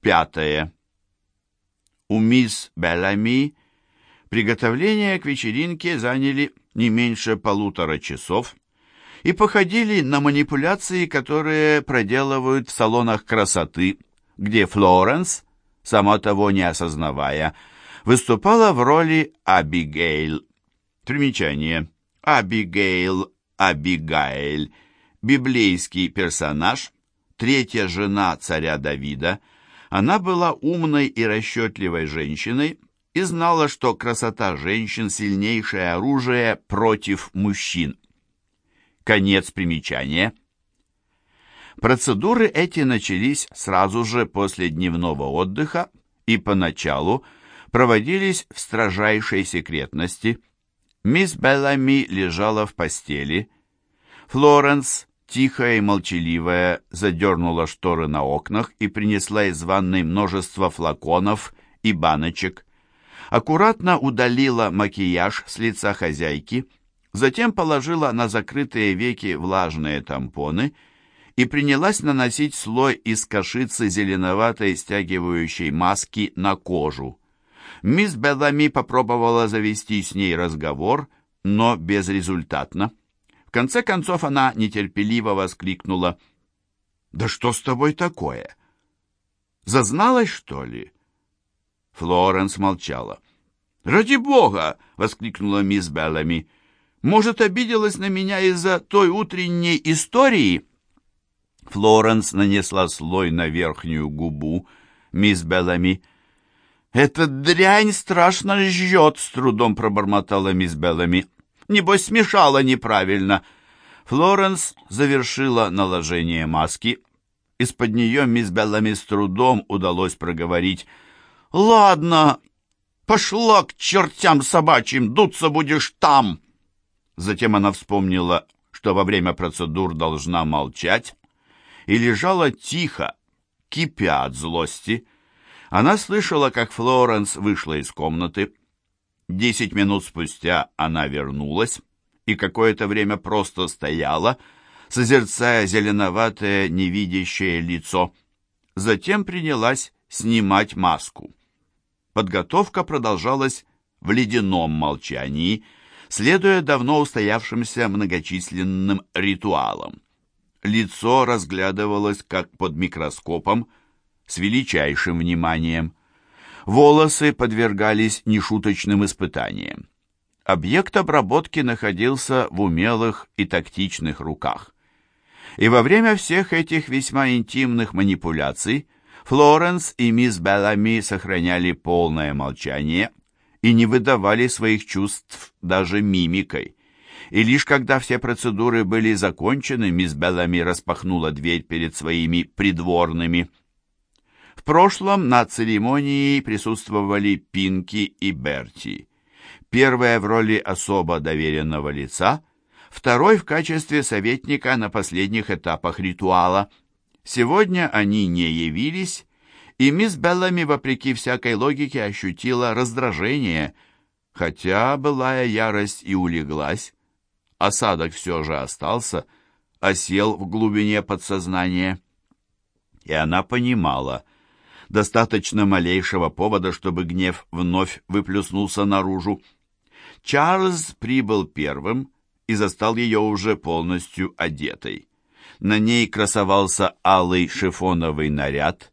Пятое. У мисс Беллами приготовления к вечеринке заняли не меньше полутора часов и походили на манипуляции, которые проделывают в салонах красоты, где Флоренс, сама того не осознавая, выступала в роли Абигейл. Примечание. Абигейл, Абигайль, библейский персонаж, третья жена царя Давида. Она была умной и расчетливой женщиной и знала, что красота женщин – сильнейшее оружие против мужчин. Конец примечания. Процедуры эти начались сразу же после дневного отдыха и поначалу проводились в строжайшей секретности. Мисс Беллами лежала в постели. Флоренс, тихая и молчаливая, задернула шторы на окнах и принесла из ванной множество флаконов и баночек. Аккуратно удалила макияж с лица хозяйки, затем положила на закрытые веки влажные тампоны – и принялась наносить слой из кашицы зеленоватой стягивающей маски на кожу. Мисс Беллами попробовала завести с ней разговор, но безрезультатно. В конце концов она нетерпеливо воскликнула. «Да что с тобой такое? Зазналась, что ли?» Флоренс молчала. «Ради бога!» — воскликнула мисс Беллами. «Может, обиделась на меня из-за той утренней истории?» Флоренс нанесла слой на верхнюю губу мисс Беллами. «Эта дрянь страшно жжет!» — с трудом пробормотала мисс Беллами. «Небось, смешала неправильно!» Флоренс завершила наложение маски. Из-под нее мисс Беллами с трудом удалось проговорить. «Ладно, пошла к чертям собачьим, дуться будешь там!» Затем она вспомнила, что во время процедур должна молчать, и лежала тихо, кипя от злости. Она слышала, как Флоренс вышла из комнаты. Десять минут спустя она вернулась и какое-то время просто стояла, созерцая зеленоватое невидящее лицо. Затем принялась снимать маску. Подготовка продолжалась в ледяном молчании, следуя давно устоявшимся многочисленным ритуалам. Лицо разглядывалось как под микроскопом, с величайшим вниманием. Волосы подвергались нешуточным испытаниям. Объект обработки находился в умелых и тактичных руках. И во время всех этих весьма интимных манипуляций Флоренс и мисс Беллами сохраняли полное молчание и не выдавали своих чувств даже мимикой и лишь когда все процедуры были закончены, мисс Беллами распахнула дверь перед своими придворными. В прошлом на церемонии присутствовали Пинки и Берти. Первая в роли особо доверенного лица, второй в качестве советника на последних этапах ритуала. Сегодня они не явились, и мисс Беллами, вопреки всякой логике, ощутила раздражение, хотя былая ярость и улеглась осадок все же остался, осел в глубине подсознания. И она понимала, достаточно малейшего повода, чтобы гнев вновь выплюснулся наружу. Чарльз прибыл первым и застал ее уже полностью одетой. На ней красовался алый шифоновый наряд,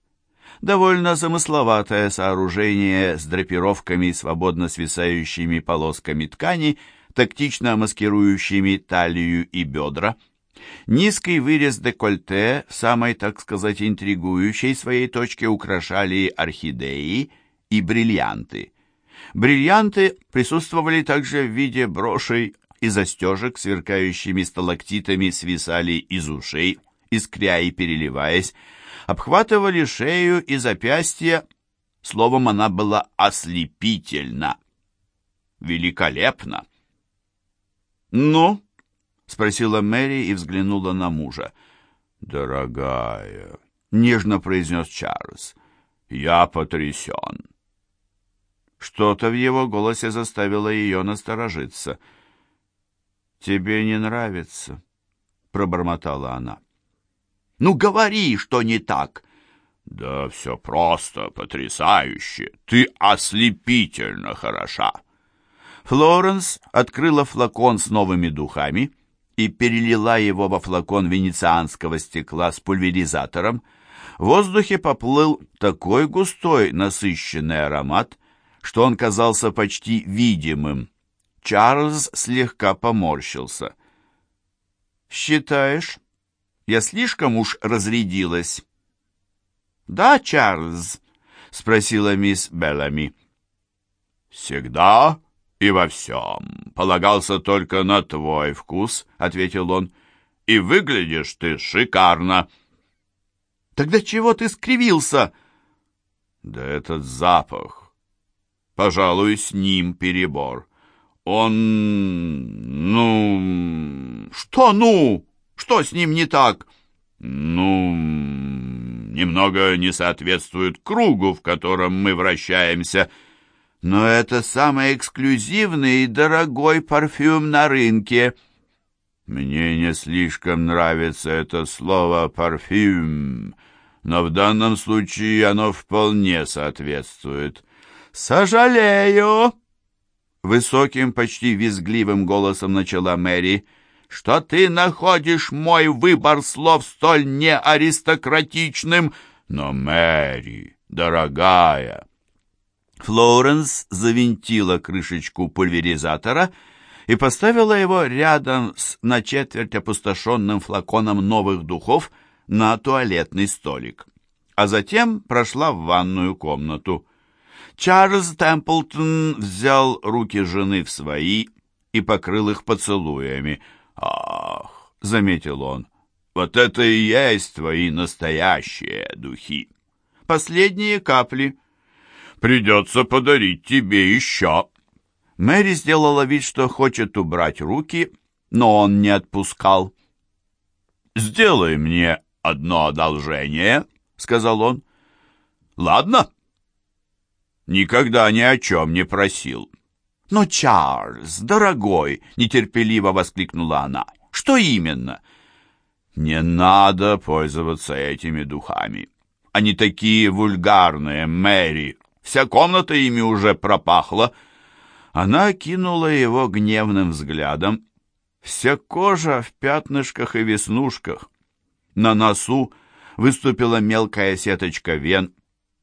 довольно замысловатое сооружение с драпировками, свободно свисающими полосками ткани — тактично маскирующими талию и бедра. Низкий вырез декольте в самой, так сказать, интригующей своей точке украшали орхидеи и бриллианты. Бриллианты присутствовали также в виде брошей и застежек, сверкающими сталактитами свисали из ушей, искря и переливаясь, обхватывали шею и запястья, словом, она была ослепительна. Великолепно! «Ну?» — спросила Мэри и взглянула на мужа. «Дорогая», — нежно произнес Чарльз, — «я потрясен». Что-то в его голосе заставило ее насторожиться. «Тебе не нравится?» — пробормотала она. «Ну, говори, что не так!» «Да все просто, потрясающе! Ты ослепительно хороша!» Флоренс открыла флакон с новыми духами и перелила его во флакон венецианского стекла с пульверизатором. В воздухе поплыл такой густой, насыщенный аромат, что он казался почти видимым. Чарльз слегка поморщился. «Считаешь, я слишком уж разрядилась?» «Да, Чарльз?» — спросила мисс Беллами. «Всегда и во всем полагался только на твой вкус», — ответил он. «И выглядишь ты шикарно». «Тогда чего ты скривился?» «Да этот запах. Пожалуй, с ним перебор. Он... ну...» «Что «ну»? Что с ним не так?» «Ну...» немного не соответствует кругу, в котором мы вращаемся. Но это самый эксклюзивный и дорогой парфюм на рынке. Мне не слишком нравится это слово «парфюм», но в данном случае оно вполне соответствует. «Сожалею!» Высоким, почти визгливым голосом начала Мэри — что ты находишь мой выбор слов столь неаристократичным. Но, Мэри, дорогая...» Флоренс завинтила крышечку пульверизатора и поставила его рядом с на четверть опустошенным флаконом новых духов на туалетный столик. А затем прошла в ванную комнату. Чарльз Темплтон взял руки жены в свои и покрыл их поцелуями — «Ах!» — заметил он. «Вот это и есть твои настоящие духи!» «Последние капли!» «Придется подарить тебе еще!» Мэри сделала вид, что хочет убрать руки, но он не отпускал. «Сделай мне одно одолжение», — сказал он. «Ладно?» «Никогда ни о чем не просил. «Но, Чарльз, дорогой!» — нетерпеливо воскликнула она. «Что именно?» «Не надо пользоваться этими духами. Они такие вульгарные, Мэри. Вся комната ими уже пропахла». Она кинула его гневным взглядом. Вся кожа в пятнышках и веснушках. На носу выступила мелкая сеточка вен.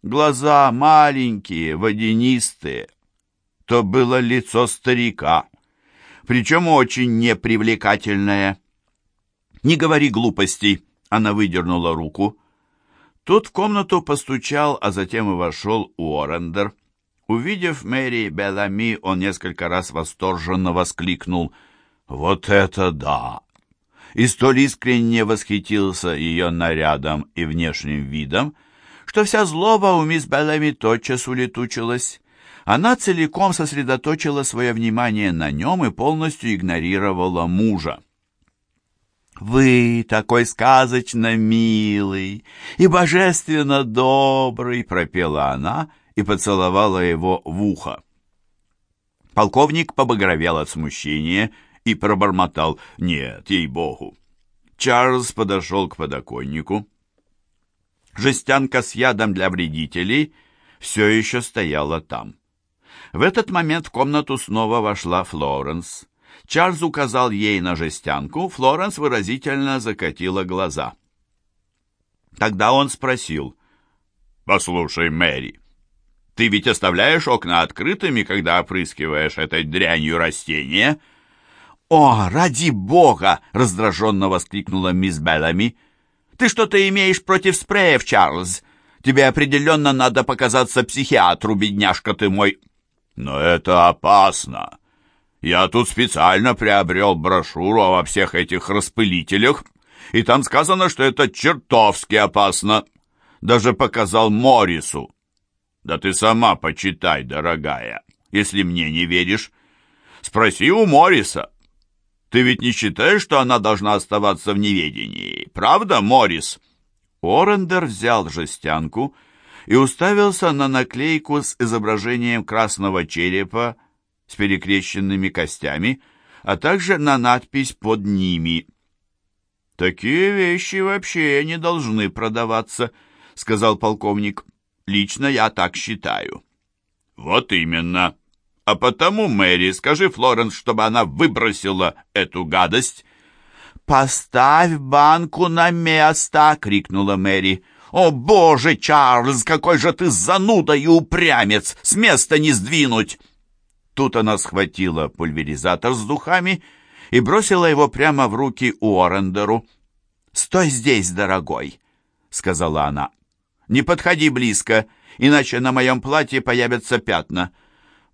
Глаза маленькие, водянистые, то было лицо старика, причем очень непривлекательное. «Не говори глупостей!» — она выдернула руку. Тут в комнату постучал, а затем и вошел Уоррендер. Увидев Мэри Белами, он несколько раз восторженно воскликнул «Вот это да!» и столь искренне восхитился ее нарядом и внешним видом, что вся злоба у мисс Белами тотчас улетучилась она целиком сосредоточила свое внимание на нем и полностью игнорировала мужа. «Вы такой сказочно милый и божественно добрый!» — пропела она и поцеловала его в ухо. Полковник побагровел от смущения и пробормотал «Нет, ей-богу!» Чарльз подошел к подоконнику. Жестянка с ядом для вредителей все еще стояла там. В этот момент в комнату снова вошла Флоренс. Чарльз указал ей на жестянку, Флоренс выразительно закатила глаза. Тогда он спросил, «Послушай, Мэри, ты ведь оставляешь окна открытыми, когда опрыскиваешь этой дрянью растения?» «О, ради бога!» — раздраженно воскликнула мисс Беллами. «Ты что-то имеешь против спреев, Чарльз? Тебе определенно надо показаться психиатру, бедняжка ты мой!» Но это опасно. Я тут специально приобрел брошюру о всех этих распылителях, и там сказано, что это чертовски опасно. Даже показал Морису. Да ты сама почитай, дорогая, если мне не веришь. Спроси у Мориса. Ты ведь не считаешь, что она должна оставаться в неведении, правда, Морис? Орендер взял жестянку и уставился на наклейку с изображением красного черепа с перекрещенными костями, а также на надпись под ними. «Такие вещи вообще не должны продаваться», —— сказал полковник. «Лично я так считаю». «Вот именно. А потому, Мэри, скажи Флоренс, чтобы она выбросила эту гадость». «Поставь банку на место!» — крикнула Мэри. «О, боже, Чарльз, какой же ты зануда и упрямец! С места не сдвинуть!» Тут она схватила пульверизатор с духами и бросила его прямо в руки Уоррендеру. «Стой здесь, дорогой!» — сказала она. «Не подходи близко, иначе на моем платье появятся пятна.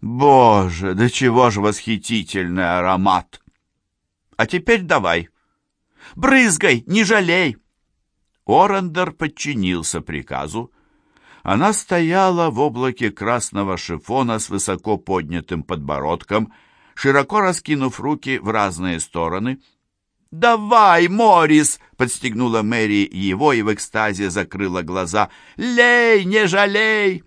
Боже, да чего же восхитительный аромат! А теперь давай. Брызгай, не жалей!» Орендер подчинился приказу. Она стояла в облаке красного шифона с высоко поднятым подбородком, широко раскинув руки в разные стороны. «Давай, Морис!» — подстегнула Мэри его и в экстазе закрыла глаза. «Лей, не жалей!»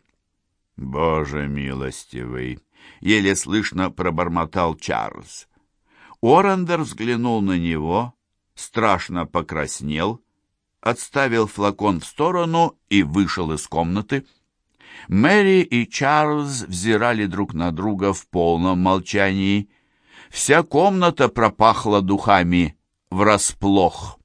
«Боже милостивый!» — еле слышно пробормотал Чарльз. Орендер взглянул на него, страшно покраснел, отставил флакон в сторону и вышел из комнаты. Мэри и Чарльз взирали друг на друга в полном молчании. Вся комната пропахла духами врасплох.